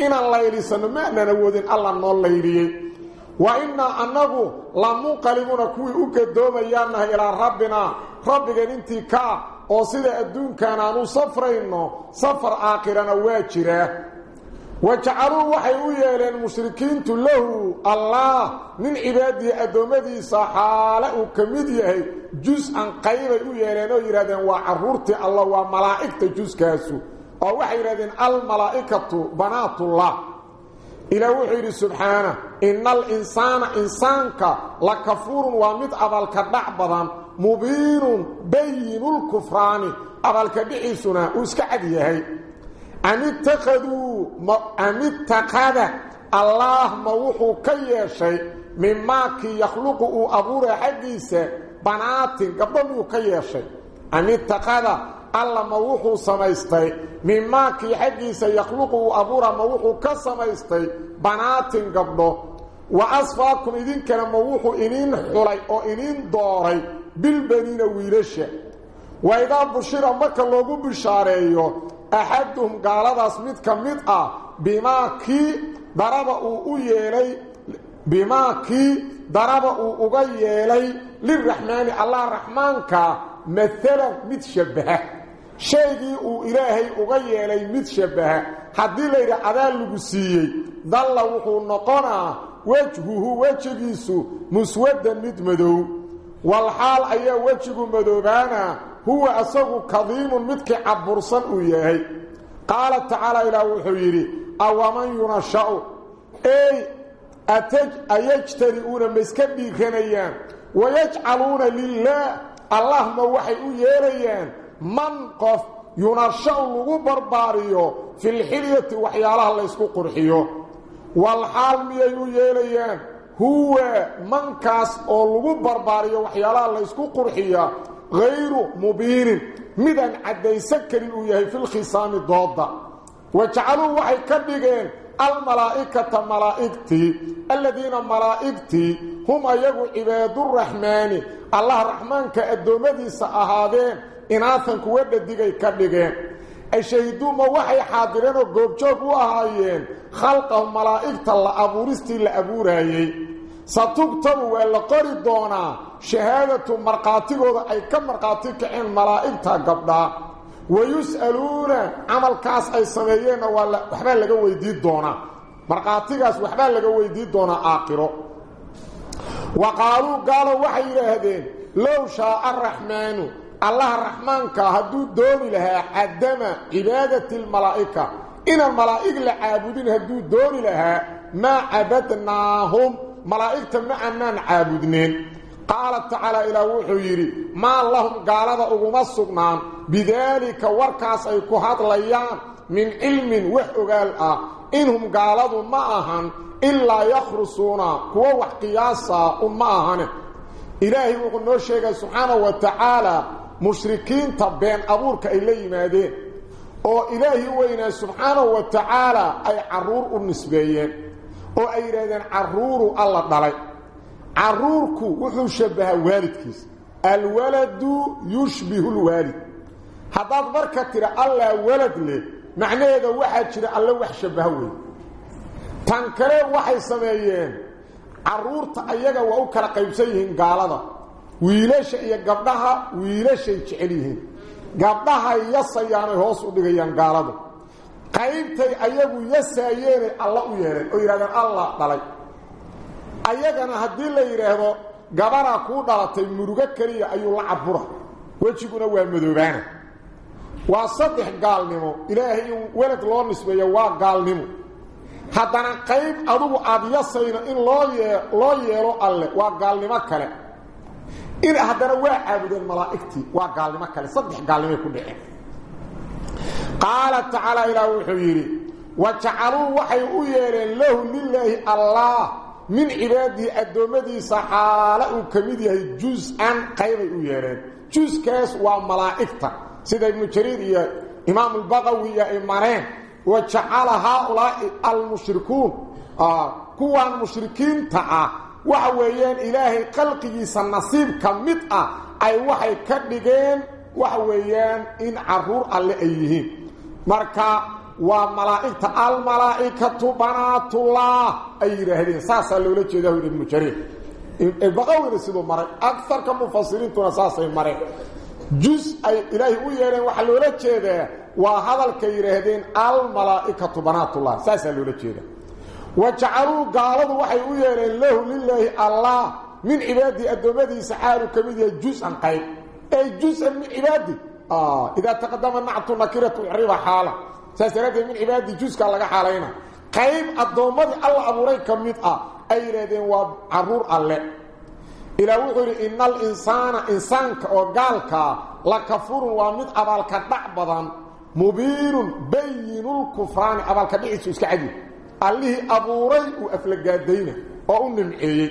إن ليلي سن ما نودين الله نور ليلي وإن أنه لم يقلبنا كوي أكدوم يانا إلى ربنا. Rabbigan intii ka ah oo sida adduunkan aan u safrayno safar aakhirana waa jiraa wajacaluu waxay u yeeleen mushrikiintu lahu allah min cibaadihi addoommadiisa xaale uu ka mid yahay jus-an qaybay u yeeleen oo yidhahdeen waa caruurtii allah waa malaa'igta juskaasu oo waxay yidhahdeen almalaa'ikatu banaatullah إلى وحيد سبحانه إن الإنسان إنسانك لكفور ومد أبالك دعبضا مبين بين الكفران. أبل كبعيسنا أسكع ديهي أن اتخذوا ما أن اتخذ الله موحو كي شيء مما كي يخلقه أبور حديث بنات قبل كي شيء. أن اتخذ الله موحو سميستي مما كي حديث يخلقه أبور موحو كسميستي بنات قبل وأصفاكم إذن كان موحو إنين حلي أو إنين داري. Iniin xulay oo iniin dooray bilbaniina wiilasha wa idaa bushira marka loogu bishaareeyo axaduhum gaaladaas mid ka mid ah bimaa kii daraba uu u yeelay bimaa kii daraba uu uga yeelay liraxmaani allah raxmaanka maalan mid shabbaha shaygii uu ilaahay uga والحال أي وجه مدوبانا هو أصغ كظيم مدك عبرصا أيهي قال تعالى إلى وحويري أو من ينشأ؟ أي أتج أيجترئون مسكبي خنيان ويجعلون لله اللهم وحي أيهيان من قف؟ ينشأ لغبر باريو في الحلية وحيالها الله يسكو قرحيو. والحال مي أيهيان allahma waxay u yeelayaan man qof yunasha'u lagu barbaariyo filxilyati waxyaalaha laysku qurxiyo walxaal miyay u yeelayaan huwa mankaas oo lagu barbaariyo waxyaalaha laysku qurxiya hayru mubiinin midaan caddaysan karin uu yahay filkhisaami dooda wajacaluu waxay ka dhigeen xaadireen oo goobjoog u ahaayeen khalqahum malaa'igta la abuuristii la abuuraayey satugtabu waa la qori doonaa shahaadatu marqaatigooda ay ka marqaati kaceen malaa'igta gabdhaa wayus'aluuna camalkaas ay sameeyeenna waa waxbaa laga weydiin doonaa marqaatigaas waxbaa laga weydiin doonaa aakhiro wa qaaluu gaalo waxay yidhaahdeen low shaaa araxmaanu الله الرحمن كهدو دوني لها عدم عبادة الملائكة. إن الملائكة لعابدين هدو دوني لها ما عبدناهم. ملائكة ما معنا عابدنين. قال تعالى إلى وحيري ما اللهم قال هذا أغمى السقنان بذلك وركاس أيكوهات ليان من علم وحق قال آه إنهم قالوا معهن إلا يخرصونا كوه قياسا معهن إلهي وقلنا الشيخ سبحانه وتعالى مشركين تبين أبورك إليه مادين إلهي وين سبحانه وتعالى أي عرور النسبيين وإي رأينا عرور الله دلي عرورك وحو شبه والدك الولد يشبه الوالد هذا بركة ترى الله ولد لي معنى هذا واحد ترى الله وحو شبه والد تنكره واحد سميين عرورت أيها وأوكرا قيب سيهن wiilasha iyo gabdhaha wiilashay jecel yihiin. Gabdhahay yasayaanay hoos u dhigayaan gaaladu qaybtay ayagu yasaayeenay alla u yeeleen oo yidhahdeen allah dhalay. Ayagana haddii la yidhaahdo gabaraa kuu dhalatay murugo keliya ayuu la cabura wejiguna waa madoobaana. Waa saddex gaalnimo. Ilaahay in welad loo nisbeeyo waa gaalnimo. Haddana qayb adugu aada yasayno in loo yee loo yeelo alle waa gaalnimo kale in haddana waa caabudeen malaa'igtii waa gaalnimo kale saddex gaalnimoy ku dhaceen qaala tacaala ilaah wuxuu yidhi wa jacaluu waxay u yeedheen lahu lilaahi allah min cibaadihi addoommadiisa xaala uu ka mid yahay jus-an qaybay u yeedheen juskaas waa malaa'igta sida ibnu jariir iyo imaamu albaqawi ah waxa weeyaan ilaahay khalqigiisa nasiib ka mid ah ay waxay ka dhigeen waxa weeyaan in caruur alle ay yihiin marka waa malaa'igta almalaa'ikatu banaatullah ay yidhaahdeen saasaa loola jeedaa uri ibnu jariir baqawina siduu maray agarka mufasiriintuna saasay mareen jus ay ilaahay u yeedheen waxaa loola jeedaa waa hadalkay yidhaahdeen almalaa'ikatu banaatullah saasaa loola jeedaa وجعلوا قالوا وحي ويرين له لله الله من عبادي ادمدي سحار كميد جزءا قيد. أي جزء من عبادي آه إذا تقدم نعت نكرة عرب حاله سيسرد من عبادي جزءا لغا حالينا. قيد ادمدي الله ابو ري كميد. آه أي ردين وعرور الله إلى وقر إن الإنسان إنسانك أو قالك لكفر وامد أبالك دعبدان مبين بين الكفران أبالك دعيس اسكعجي allihii abuuray uu aflagaadayna oo u nimceeyey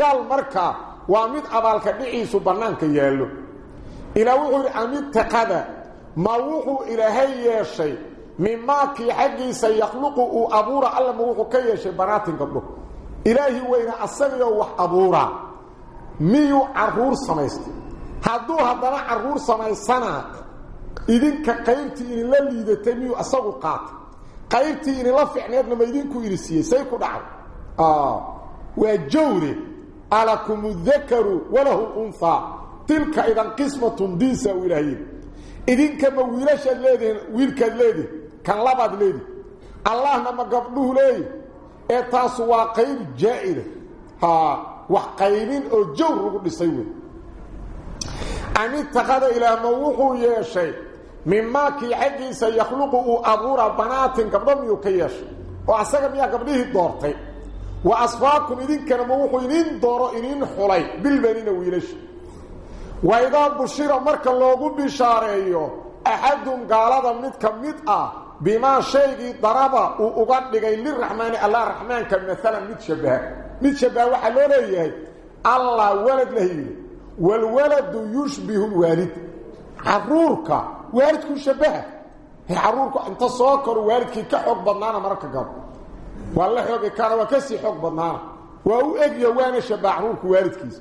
gaal markaa waa mid abaalka dhiciisu bannaanka yaallo ilaa wuxuu yidhi amitakada ma wuxuu ilaahay yeeshay mimaakii xaggiisa yakhluqu uu abuura alla ma wuxuu ka yeeshay banaatin gabdho ilaahi weyna asagayoo wax abuuraa miyuu caruur samaystay hadduu haddana caruur samaysanaa idinka qaybtii idinla liidatay miyuu asagu qaatay qaybtii idinla ficneedna ma idinku idin siiyey say ku dhacday waa jawre alakum dakaru walahu lunhaa tilka idan qismatun diisa uu ilaahay idinka ma wiilashaad leedihiin wiilkaad leedihin kan labaad leedihin allahna ma gabdhuhu leeyihi ee taasu waa qayb jaa'ida haa wax qaybin oo jawr lagu dhisay wey am itakada ilaah ma wuxuu yeeshay مما كي حدي سيخلقه أبورا بنات قبضهم يكيش. وعساكم يا قبضيه الدورتي. وأصفاكم إذن كان موحوين إن دورو إنين حلي بالبنين ويلش. وإذا بشير مركا لوغو بشاري أحدهم قال هذا مدكا مدأ آه. بما شيقي ضربا وقال لغاية للرحمن الله الرحمن كمثلا مدشبه مدشبه وحلونا إياه الله ولد لهي. والولد يشبه الوالد. عروركا mid shabaha la shabaha caruurku inta soo koro waalidkii ka xoog badnaana mararka gabo waa la xoogi kaana waa kasii xoog badnaana waa u egya waana shabaha caruurku waalidkiisa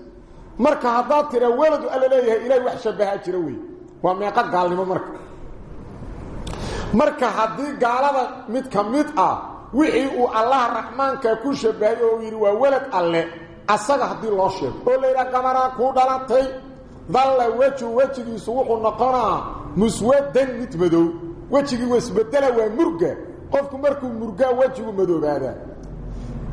marka haddaad tira waladu alla leeyahay ilahay wax shabahaa jira wey waa meeqa gaalnimo marka marka haddii gaalada mid ka mid ah wixii uu allaha raxmaanka ku shabahay oo yidhi waa walad alle asaga haddii loo sheego oo layidhaha gabaraa kuu dhalatay dalla weju wejigiisu wuxuu noqonaa muswadan mid madow wejigii wasbedela waa murga qofku markuu murgaa wejigu madoobaadaa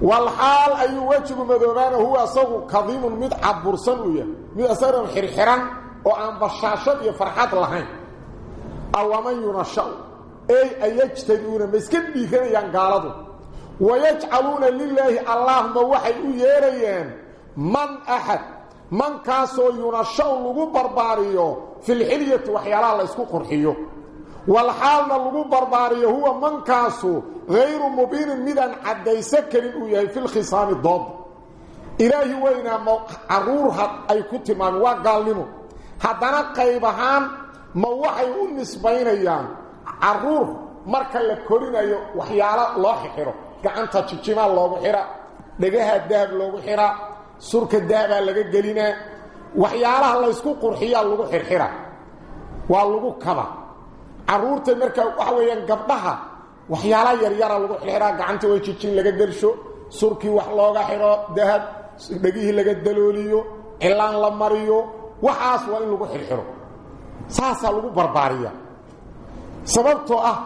walxaal ayuu wejigu madoobaana huwa asagu kadiimun mid cabursan uu yahay mid asagan xirxiran oo aan bashaashad iyo farxad lahayn awaman yunashau ey ayajtaduuna ma iska dhiiranayaan gaaladu wayajcaluuna lilaahi allahma waxay u yeerayaan man axad من كاسو ينشأ لغو بربارييو في الحلية وحيالا الله اسكو قرحيو والحال لغو بربارييو هو من كاسو غير مبين مدان عديسك للأيه في الخصام الضب إلهي وينا عرور حد أي كتمان وقال لنو حدنا قيبهان موحي أنس بين أيام عرور مركا لكورين أيه وحيالا الله حيرو كأنت تشتما الله حيرا لغاها الدهب الله حيرا surka dahabaa laga gelinaa waxyaalaha laysku qurxiyaa lagu xirxira waa lagu kaba. Caruurta marka waxa weeyaan gabdhaha waxyaala yaryara lagu xirxiraa gacanta way jijin laga gelsho surkii wax looga xiro dahab dhegihii laga dalooliyo cilaan la mariyo waxaas waa lagu xirxiro. Saasaa lagu barbaariya. Sababtoo ah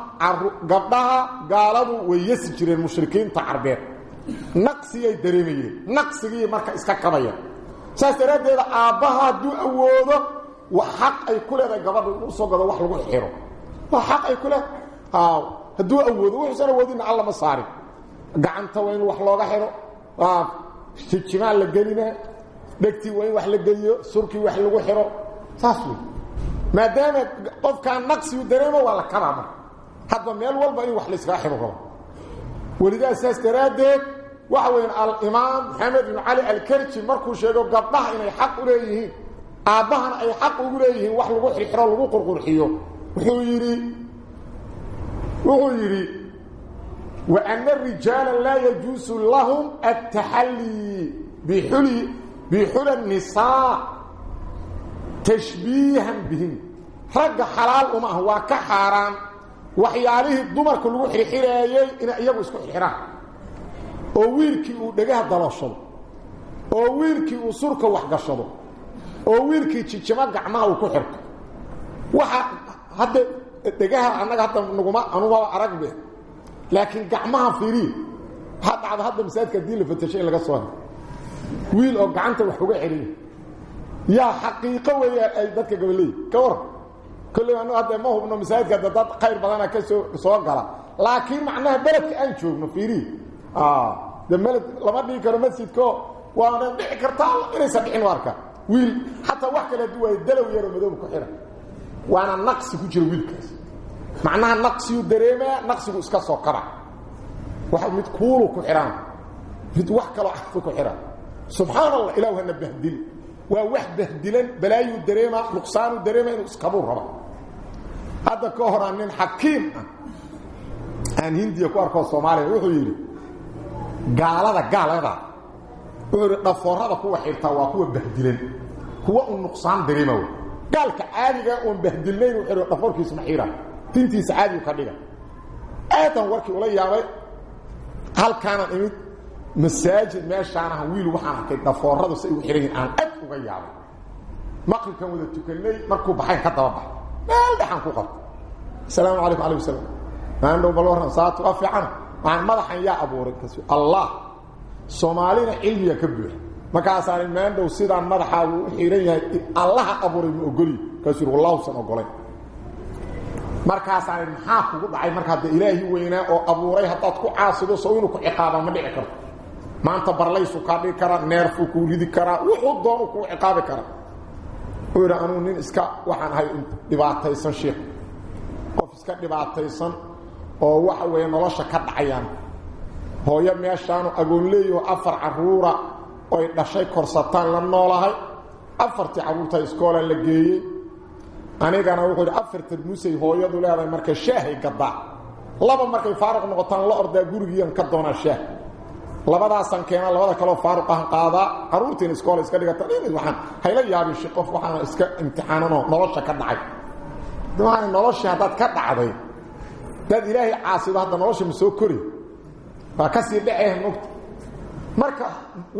gabdhaha gaaladu way yasi jireen mushrikiinta carbeed naqsigay dareemayeen. Naqsigii marka iska kabayaan saas daraaddeeda aabbaha hadduu awoodo xaq ay ku leedahay gabadha inuu soo gado wax lagu xiro. Waa xaq ay ku leedahay. Hadduu awoodo wuxuusan awoodinna alla ma saarin. Gacanta waa in wax looga xiro. Jijimaan la gelinaa dhegtii waa in wax la geliyo. Surkii wax lagu xiro. Saas wey. Maadaama qofkaan naqsigu dareemo waa la kabaa marka. Hadba meel walba in wax layskaga xiro rabo ولذا سيستراده وهو الإمام محمد بن علي الكرشي مركو شهده قبضه إنه حق إليه. ان أي حق إليه. وحلو حرال وقر قرحيه وحلو يري. وحلو يري. وأن الرجال لا يجوز لهم التحلي بحلي بحل النساء تشبيها بهم. حق حلال وما هو كحرام ah waxyaalihii dumarka lagu xirxiraayey inay iyagu isku xirxiraan oo wiilkii uu dhegaha dalooshado oo wiilkii uu surka waxgashado oo wiilkii jijimo gacmaha uu ku xirto waxa hadda dhegaha annaga hadda naguma anugaba aragbe laakiin gacmaha fiiriya waxaa dhacda hadda masaajidka haddii la fatashay in laga soo helo wiil oo gacanta wax uga xeliya yaa xaqiiqo weeyaan ay dadka gabaley ka waran كل كلنا هذا ما هو من مساجد قدات خير بدنا كسو سو غلا. لكن معناه بلد ان جوجنا فيري. آه. دملت لما دي كرمسيد كو وأنا دي كرتال اني سبعين واركا ويل. حتى واحد كلا دو يدلو يرو مدوب كخيره وأنا نقص كو جير ويل كاس معناها نقص يدريما نقص اسكا سو قرا واحد ميد كولو كخيران فيت واحد كلا عفو كخيران سبحان الله الهنا بهدل وواحد بهدلن بلايو دريما نقصان دريما اسكبو ربا. Hadda ka horaa nin xakiim ah aan hindiya ku arkoo soomaaliya wuxuu yidhi gaalada gaalada wuxuu yidhi dhafoorada kuwa xirtaa waa kuwa bahdilan kuwa u nuqsaan dareema wey gaalka caadiga oon bahdilnayn wuxuu yidhi dhafoorkiisa ma xiira tintiisa caadigu ka dhiga. Aadan warkii ula yaabay halkaanaan imid masaajid meeshaanaha wiil waxaan arkay dhafooradu say u xihan yihiin aan ad uga yaabay. Maqribkan wada tukanay markuu baxayn ka daba baxay meel dhexaan ku qabtay asalaamu calaykum alayh wasalam maandhow bal warran saatu waa fiicana waxaan madaxan yaa abuuray allah soomaalina cilmiga ka buuxa. Markaasaani maandhow sidaan madaxaagu u xihan yahay allaha abuuray ma ogoliy kaasuu yidhi wallahusan ogolayn markaasaani maxaa kugu dhacay marka hadda ilaahi weynaa oo abuuray haddaad ku caasido sow inuu ku ciqaaba ma dhici karto maanta barlaysu kaa dhigi karaa neerfuu kuu ridi karaa wuxuu doonu kuu ciqaabi karaa wuxuu yidhi anugu nin iska waxaan ahay dhibaataysan sheekh qof iska dhibaataysan oo waxa weeye nolosha ka dhacayaan. Hooyo meeshaanu agoon leeyaho afar carruura oy dhashay korsataan la noolahay. Afartii carruurta iskoola la geeyey. Anigana wuxuu yidhi afar tarmuusay hooyadu leedahay marka shaahay gaddaa laba markay faaruq noqotaan la ordaa gurigiian ka doonaa shaah labadaasaan keena labada kaloo faaruq ahan qaadaa carruurtiina iskoola iska dhigata waxaan hayla yaabin shi qof waxaana iska imtixaananoo nolosha ka dhacay waxaana noloshii haddaad ka dhacday haddaad ilaahay caasido hadda nolosha ma soo kori waa ka sii dhaceen mogta marka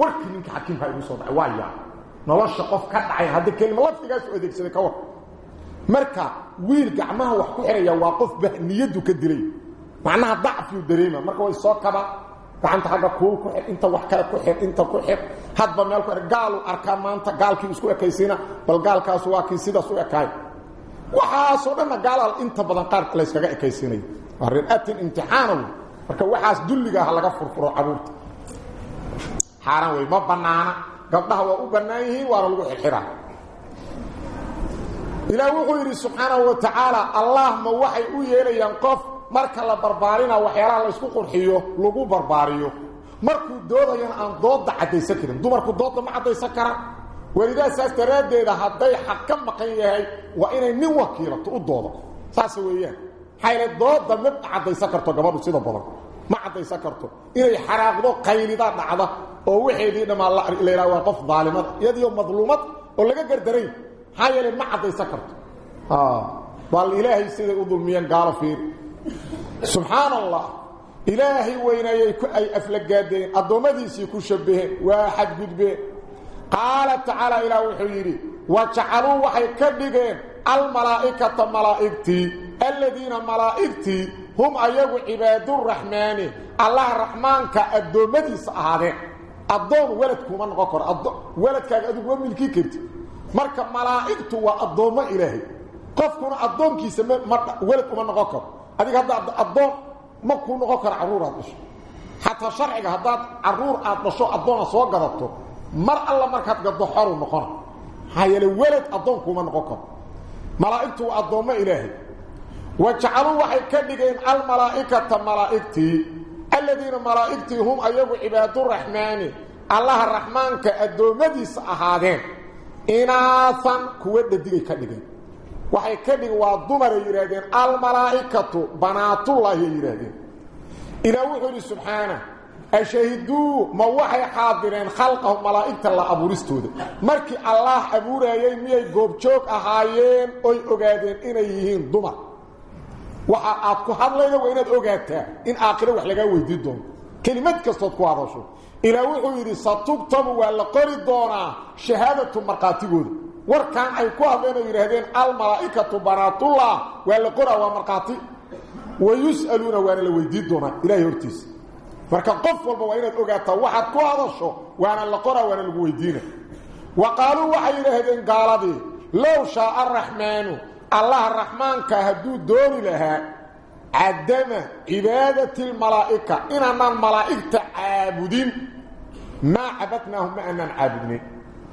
warkii ninka xakiimka igu soo dhacay waa yaa nolosha qof ka dhacay hadda kelimo laftigaas u adeegsaday ka war marka wiil gacmaha wax ku xiraya waa qof niyadu ka dilay macnaha dacfiu dareema marka way soo kaba gacanta xagga kuul ku xir inta wax kale ku xir inta ku xir hadba meel ku gaalu arkaa maanta gaalkii isku ekaysiina bal gaalkaas waa kii sidaas u ekaay. Waxaasoo dhanna gaalaal inta badan qaar la yskaga ekaysiinayo waa rin-atin imtixaanow marka waxaas dulliga ah laga furfuro carruurta. Xaaraan wey ma bannaana. Gabdhaha waa u bannaan yihiin waana lagu xirxiraa ilaah wuxuu yidhi subxaanahu wa tacaala allah ma waxay u yeelayaan qof marka la barbaarina waxyaalaha la isku qurxiyo lagu barbaariyo markuu doodayana aan dooda caddaysan karin dumarku dooda ma caddaysan karaan welidaa saas daraaddeeda hadday xaq ka maqan yahay waa inay nin wakiilato u doodo saas weeyaan xayle dooda ma caddaysan karto gabadhu sida badan ma caddaysan karto inay xaraaqdo qaylida dhacda oo waxeedii dhammaa la yidhaha waa qof daalimad iyadiyo madluumad oo laga gardaray yeele ma caddaysan karto bal ilaahay siday u dulmiyeen gaalo fiiri سبحان الله إلهي وين أي أفلق قادرين الضمدي سيكون شبه. واحد قد به قال تعالى إلى وحيري. وشعروا وحي كبقين الملائكة ملائكتي. الذين ملائكتي هم أيه عباد الرحمن. الله الرحمن كالضمدي سأهدين الضوم ولدك من غكر. ولدك أدوك ومن كيكبت مركب ملائكته وأضوم إلهي. قفكنا الضوم كي سمي ولدك من غكر. Noqon karo carruur aad dhasho xataa sharciga haddaad carruur aad dhasho addoona soo gadato mar alla markaad gaddo xoru noqona maxaa yeele welad addoonkuuma noqon karo malaa'igtu waa addoommo ilaahay wa jacaluu waxay ka dhigeen almalaa'ikata malaa'igtii aladiina malaa'igtii hum ayagu cibaaduraxmaani allaha raxmaanka addoommadiisa ahaadeen inaasan kuwa dhadigay ka dhigeen waxay ka dhigeen waa dumaray yidhaahdeen almalaa'ikatu banaatullaahi ay yidhaahdeen ilaah wuxuu subxaana ashahiduu ma waxay xaadireen khalqahum malaa'igta la abuuristooda markii allaah abuurayay miyay goobjoog ahaayeen oy ogaadeen inay yihiin dumar waxa aad ku hadlayda waa inaad ogaataa in aakhiro wax lagaa weydii doono kelimad kastood ku hadasho ilaah wuxuu yidhi satugtabu waa la qori doonaa shahaadatu markhaatigooda وركان اي كوهدين يرهدين الملائكة تبارات الله والقرى ومرقاتي ويسألون وأنا لويديد دونا إلى يرتيس فركان قف والبوائنة اوغاتا واحد كوهدشو وأنا لقرى وأنا لويدين وقالوا وحي يرهدين قال لو شاء الرحمن الله الرحمن كهدو دون لها عدم عبادة الملائكة إننا الملائكة عابدين ما عبدناهم معنا عابدين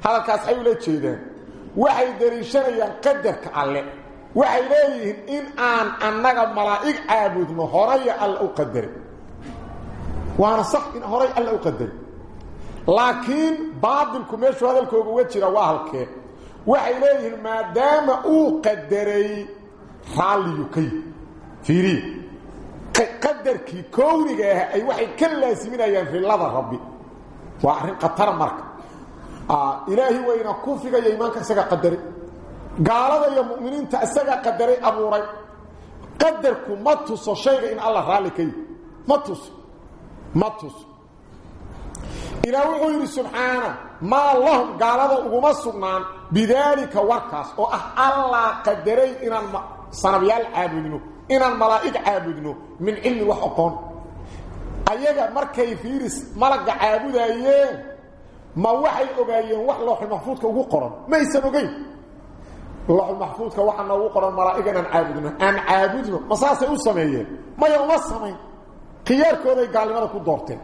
هذا كاس حيو ليتشيدين waxay daliishanayaan qadarka alle waxay leeyihiin in aan annaga malaa'ig caabudno horaya alla u qadaray waana sax in horay alla u qadaray laakiin baatilku meeshuu hadalkooga uga jira waa halkee waxay leeyihiin maadaama uu qadaray raalliyu ka yi fiiriya qadarkii kowniga ah ay waxay ka laasiminayaan rillada rabbi waa arrin khatara marka ilaahi weyna kufriga iyo iimaanka isaga qadaray gaalada iyo mu'miniinta isaga qadaray abuuray. Qadarku ma tuso shayga in alla raalli ka yi ma tuso. Ma tuso. Ilaah wuxuu yidhi subxaana maa lahum gaalada uguma sugnaan bidaalika warkaas oo ah allaa qadaray inaan sanabyaal caabudno inaan malaa'ig caabudno min cilmi wax oqoon. Ayaga markay fiiris malagga caabudayeen ma waxay ogaayeen wax looxul maxfuudka ugu qoran? Maysan ogeyn. Looxul maxfuudka waxa noogu qoran malaa'ig inaan caabudno. Aan caabudno. Ma saasay u sameeyeen? Maya uma samayn. Khiyaarkooday gaalnimada ku doorteen.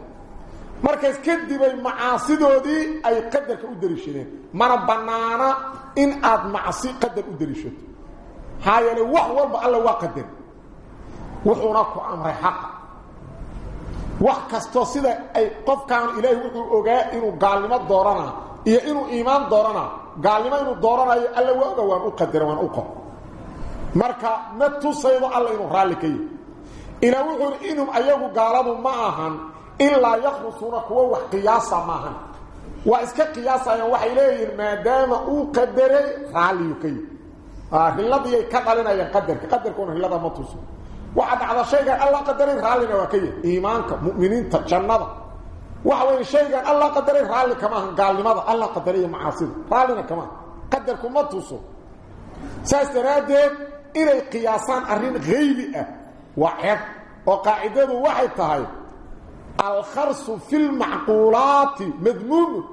Markaas kadibay macaasidoodii ay qadarka u dariishadeen. Mana bannaana in aad macsi qadar u dariishato. Maxaa yeele wax walba alla waa qadar. Wuxuuna ku amray xaqa wax kastoo sida ay qofkaan ilaahay wuxuu ogaa inuu gaalnimo dooranaa iyo inuu iimaan dooranaa gaalnimo inuu dooranayo alla waa oga waan u qadara waan u qor marka ma tusaydo alla inuu raalli ka yihi ilaa wuxuu inhum ayagu gaaladu ma ahan ilaa yakhrusuuna kuwa wax qiyaasa maahan waa iska qiyaasayaan waxay leeyihiin maadaama uu qadaray raalliyu ka yihi rilladiyay ka dhalinayaan qadarka qadarkuuna rillada ma tuso dhacda shaygan alla qadaray raallina waa ka yihi iimaanka mu'miniinta jannada وحوين شيئا الله قدري رالي كمان. قال لماذا؟ الله قدري معاصد رالينا كمان. قدركم ما توصوا ساس ترادين إلى قياسان أرين غيبئة وعيد وقاعدة واحد تهي الخرص في المعقولات مذموم.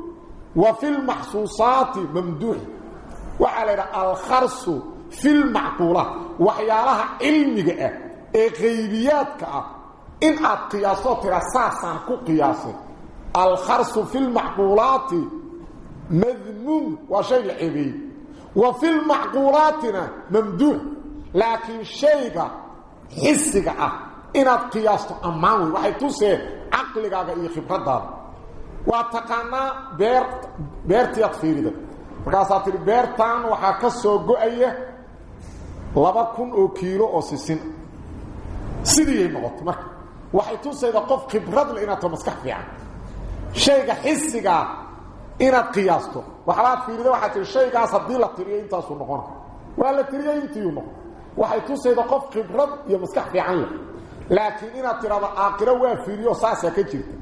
وفي المحسوسات ممدوح وعلى الخرص في المعقولات وحيالها علمية غيبياتك إن القياسات رساسا كو قياسه الخرص في المعقولات مذموم وشيء العبيد وفي المعقولاتنا ممدوح لكن شيء حسك إن القياس أمامي وحي توسي عقلك إيه خبرتها واتقانا بيرت بيرت يطفيري ده markaasaa tihi beertan waxaa ka soo go-aya laba kun oo kiilo oo sisin. Sidiiyay noqotay marka waxay tusayda qof khibradle inaad to maskax fiican shayga xisigaa inaad qiyaasto waxbaad fiirida waxaa tii shaygaas haddii la tiriyo intaasuu noqona waa la tiriyey intiiuu noqon waxay tusayda qof khibrad iyo maskax fiican leh laakiin inaad tidhahdo aaqiro waa fiiriyo saasaa ka jirta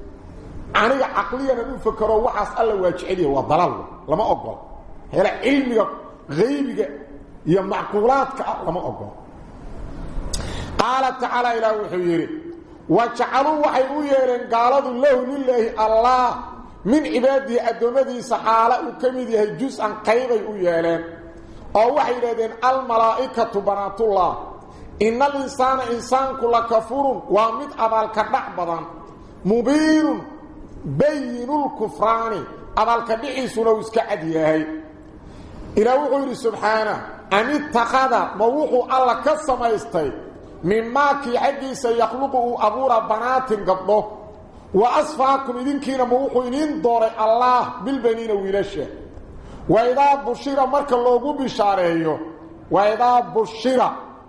aniga caqliyanan u fakero waxaas alla waa jeceliya waa dalal lama ogola hela cilmiga غيبك يا معقولاتك لما أقول قال تعالى إلى وحيره وجعلوا وحيروا يرين قالوا الله لله الله من عباده أدومدي سحالة وكمده جزءا قيبا يرين أو وحيرين الملائكة بنات الله. إن الإنسان إنسان كل كفور ومد أبالك نعبدا مبين بين الكفران. أبالك نعيسون ويسكعد يهي إلى وحير سبحانه. أم اتخذ موحو الله مما كي حقي سيخلقه أبورا بنات قبله وأصفاكم إذن كينا موحو إنين دوري الله بالبنين ويلشه. وإذا بشير مركا اللوغو بشاريه وإذا بشير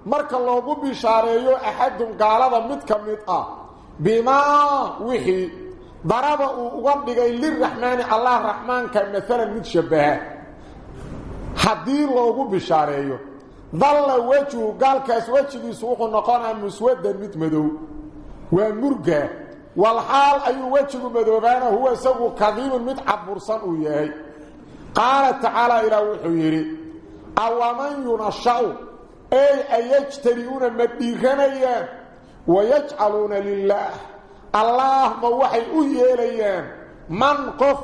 مركا اللوغو بشاريه أحد قالوا متكمت بما وحي ضربه وقبقى للرحمن الله الرحمن كمثلا متشبهه. haddii loogu bishaareeyo ظل وجهه قال كاس وجهي سوق نقانا مسودا ميت مدو ومرجا والحال اي وجهه مدوبان هو سوق قديم مت عبرسان وياهي قال تعالى إلى وحيري أو من ينشا اي ايجتريون مديغنيا ويجعلون لله الله موحي وحي ويهليا من قف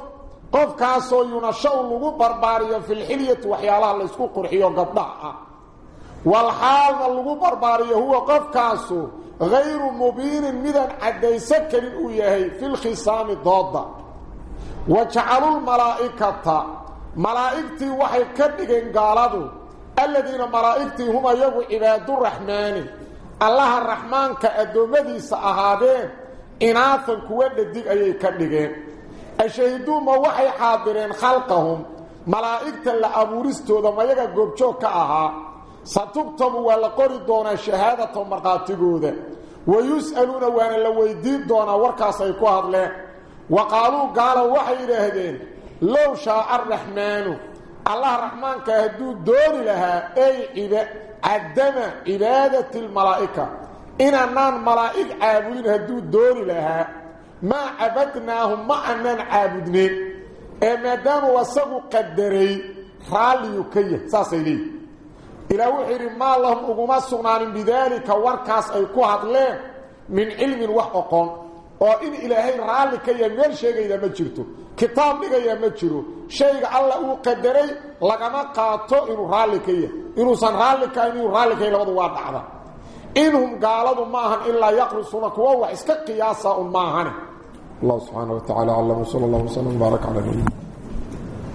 قف كاسو ينشا لغو برباريا في الحليه وحيالها ليسكو قرخيو قبضه walxaalna lagu barbaariyo huwa qofkaasu hayru mubiinin midaan caddaysan karin uu yahay filkhisaami dooda wa jacalulmalaa'ikata malaa'igtii waxay ka dhigeen gaaladu aladiina malaa'igtii hum ayagu cibaaduraxmaani allaha raxmaanka addoommadiisa ahaadeen inaafan kuwa dhadig ayay ka dhigeen ashahiduu ma waxay xaadireen khalqahum malaa'igta la abuuristooda mayaga goobjoog ستكتب والقري دون شهادة مرقاتبوذة ويسألون وان لو يديد دون وركاس يكوهد له وقالوا قالوا وحي لهدين لو شاء الرحمن. الله الرحمن كهدو دون لها. أي إذا عدم عباده الملائكة. إن أننا ملائك عابدين هدو دون لها. ما عبدناهم ما أننا عابدنين. إيه أما دام وصفوا قدري خالي يكيه ساسي ليه إلى وحير ما لهم أقوما سغنان بذلك وركاس أي كوهد لين من علم وحقون وإن إلهي رألي كيه ميل شيء إذا ما جرتو. كتاب لغا يا ما جرو. شيء الله قدري لغما قاطو إنو رألي كيه إنو سان رألي كيه إنو رألي لغضو واد عدا إنهم قالوا معهم إلا يقرصون كوا إسكا قياسا معهم الله سبحانه وتعالى علم. وصلى الله وسلم وبارك على نبينا.